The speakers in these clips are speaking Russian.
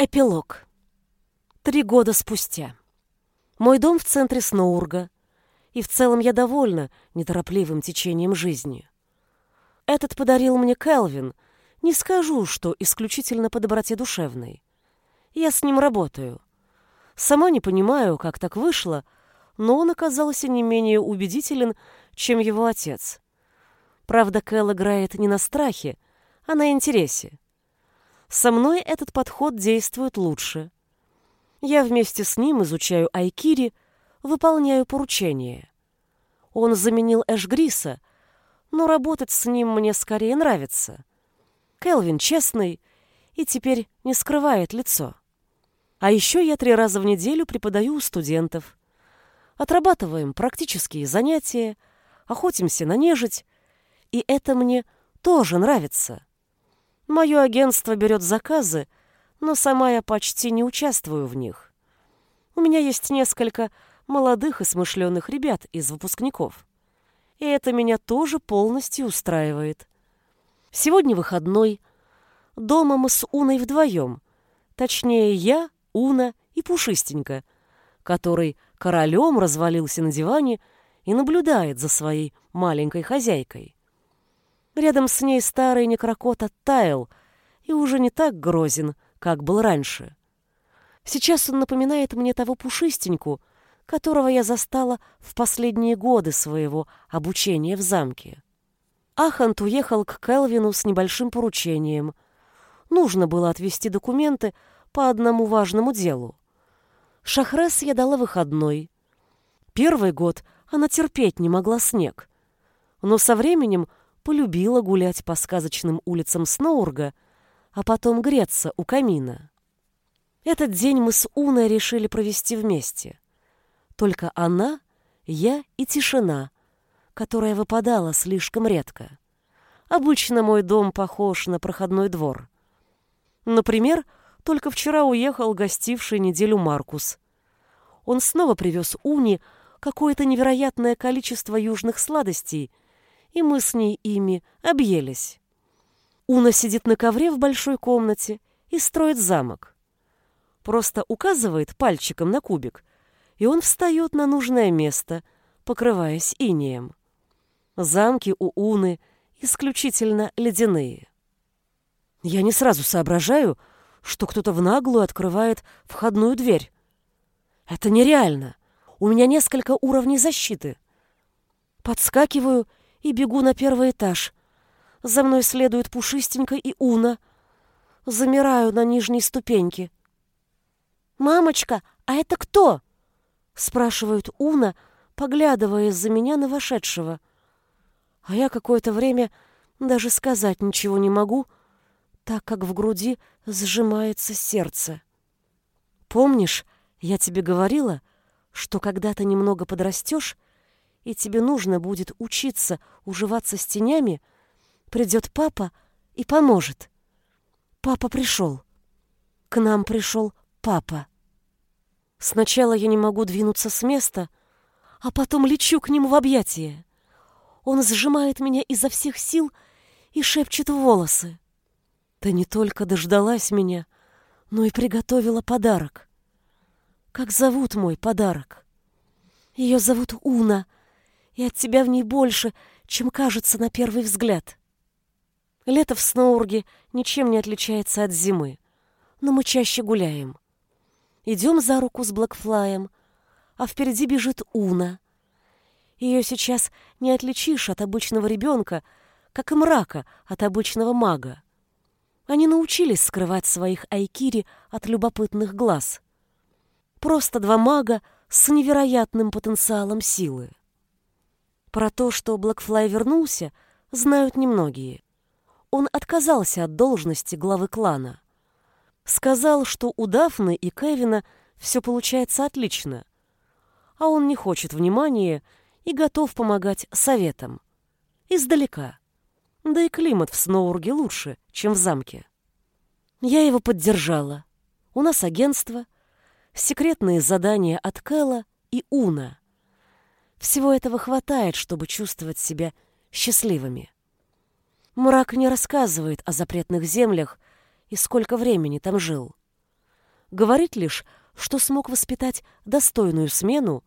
Эпилог. Три года спустя. Мой дом в центре Сноурга, и в целом я довольна неторопливым течением жизни. Этот подарил мне Келвин, не скажу, что исключительно по доброте душевной. Я с ним работаю. Сама не понимаю, как так вышло, но он оказался не менее убедителен, чем его отец. Правда, Кэл играет не на страхе, а на интересе. Со мной этот подход действует лучше. Я вместе с ним изучаю айкири, выполняю поручения. Он заменил Эшгриса, но работать с ним мне скорее нравится. Келвин честный и теперь не скрывает лицо. А еще я три раза в неделю преподаю у студентов. Отрабатываем практические занятия, охотимся на нежить, и это мне тоже нравится. Мое агентство берет заказы, но сама я почти не участвую в них. У меня есть несколько молодых и смышленых ребят из выпускников. И это меня тоже полностью устраивает. Сегодня выходной. Дома мы с Уной вдвоем. Точнее, я, Уна и Пушистенька, который королем развалился на диване и наблюдает за своей маленькой хозяйкой. Рядом с ней старый некрокот оттаял и уже не так грозен, как был раньше. Сейчас он напоминает мне того пушистеньку, которого я застала в последние годы своего обучения в замке. Ахант уехал к Келвину с небольшим поручением. Нужно было отвезти документы по одному важному делу. Шахрес я дала выходной. Первый год она терпеть не могла снег. Но со временем полюбила гулять по сказочным улицам Сноурга, а потом греться у камина. Этот день мы с Уной решили провести вместе. Только она, я и тишина, которая выпадала слишком редко. Обычно мой дом похож на проходной двор. Например, только вчера уехал гостивший неделю Маркус. Он снова привез Уни какое-то невероятное количество южных сладостей — и мы с ней ими объелись. Уна сидит на ковре в большой комнате и строит замок. Просто указывает пальчиком на кубик, и он встает на нужное место, покрываясь инеем. Замки у Уны исключительно ледяные. Я не сразу соображаю, что кто-то в наглую открывает входную дверь. Это нереально. У меня несколько уровней защиты. Подскакиваю и бегу на первый этаж. За мной следует Пушистенька и Уна. Замираю на нижней ступеньке. «Мамочка, а это кто?» — спрашивает Уна, поглядывая из-за меня на вошедшего. А я какое-то время даже сказать ничего не могу, так как в груди сжимается сердце. «Помнишь, я тебе говорила, что когда ты немного подрастешь, и тебе нужно будет учиться уживаться с тенями, придет папа и поможет. Папа пришел. К нам пришел папа. Сначала я не могу двинуться с места, а потом лечу к нему в объятия. Он сжимает меня изо всех сил и шепчет в волосы. Ты не только дождалась меня, но и приготовила подарок. Как зовут мой подарок? Ее зовут Уна — и от тебя в ней больше, чем кажется на первый взгляд. Лето в Сноурге ничем не отличается от зимы, но мы чаще гуляем. Идем за руку с Блэкфлаем, а впереди бежит Уна. Ее сейчас не отличишь от обычного ребенка, как и мрака от обычного мага. Они научились скрывать своих айкири от любопытных глаз. Просто два мага с невероятным потенциалом силы. Про то, что Блэкфлай вернулся, знают немногие. Он отказался от должности главы клана. Сказал, что у Дафны и Кевина все получается отлично, а он не хочет внимания и готов помогать советам. Издалека. Да и климат в Сноурге лучше, чем в замке. Я его поддержала. У нас агентство, секретные задания от Кэла и Уна. Всего этого хватает, чтобы чувствовать себя счастливыми. Мрак не рассказывает о запретных землях и сколько времени там жил. Говорит лишь, что смог воспитать достойную смену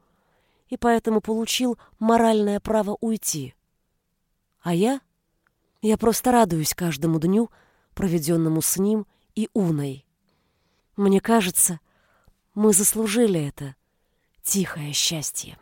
и поэтому получил моральное право уйти. А я? Я просто радуюсь каждому дню, проведенному с ним и Уной. Мне кажется, мы заслужили это тихое счастье.